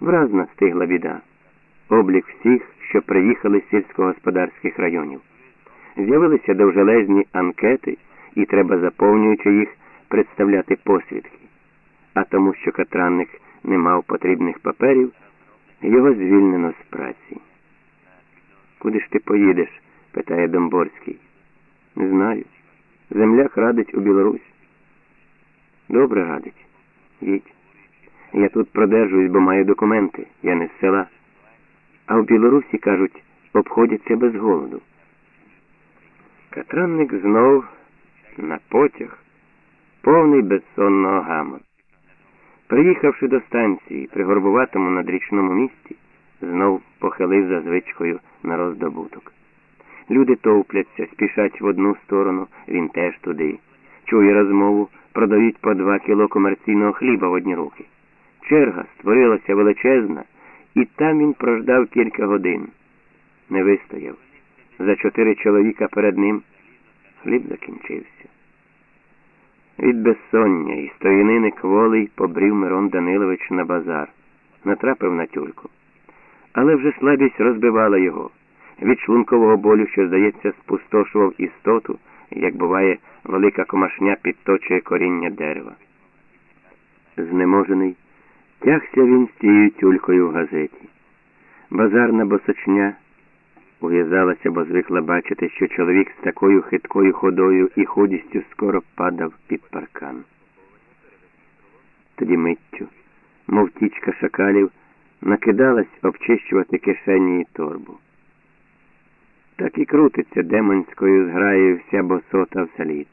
Враз настигла біда. Облік всіх, що приїхали з сільськогосподарських районів. З'явилися довжелезні анкети, і треба, заповнюючи їх, представляти посвідки. А тому, що Катранник не мав потрібних паперів, його звільнено з праці. Куди ж ти поїдеш? питає Домборський. Не знаю. Земляк радить у Білорусь. Добре радить. Їдь. Я тут продержуюсь, бо маю документи. Я не з села. А в Білорусі, кажуть, обходяться без голоду. Катранник знов на потяг, повний безсонного гамот. Приїхавши до станції при горбуватому надрічному місті, знов похилив за звичкою на роздобуток. Люди товпляться, спішать в одну сторону, він теж туди. Чує розмову, продають по два кіло комерційного хліба в одні руки. Черга створилася величезна, і там він прождав кілька годин. Не вистояв. За чотири чоловіка перед ним хліб закінчився. Від безсоння і стоянини кволий побрів Мирон Данилович на базар, натрапив на тюльку. Але вже слабість розбивала його. Від шлункового болю, що, здається, спустошував істоту, як буває, велика комашня підточує коріння дерева. Знеможений, тягся він з тією тюлькою в газеті. Базарна босочня ув'язалася, бо звикла бачити, що чоловік з такою хиткою ходою і ходістю скоро падав під паркан. Тоді миттю, мов тічка шакалів, накидалась обчищувати кишені і торбу. Так і крутиться демонською зграєю вся босота в саліт.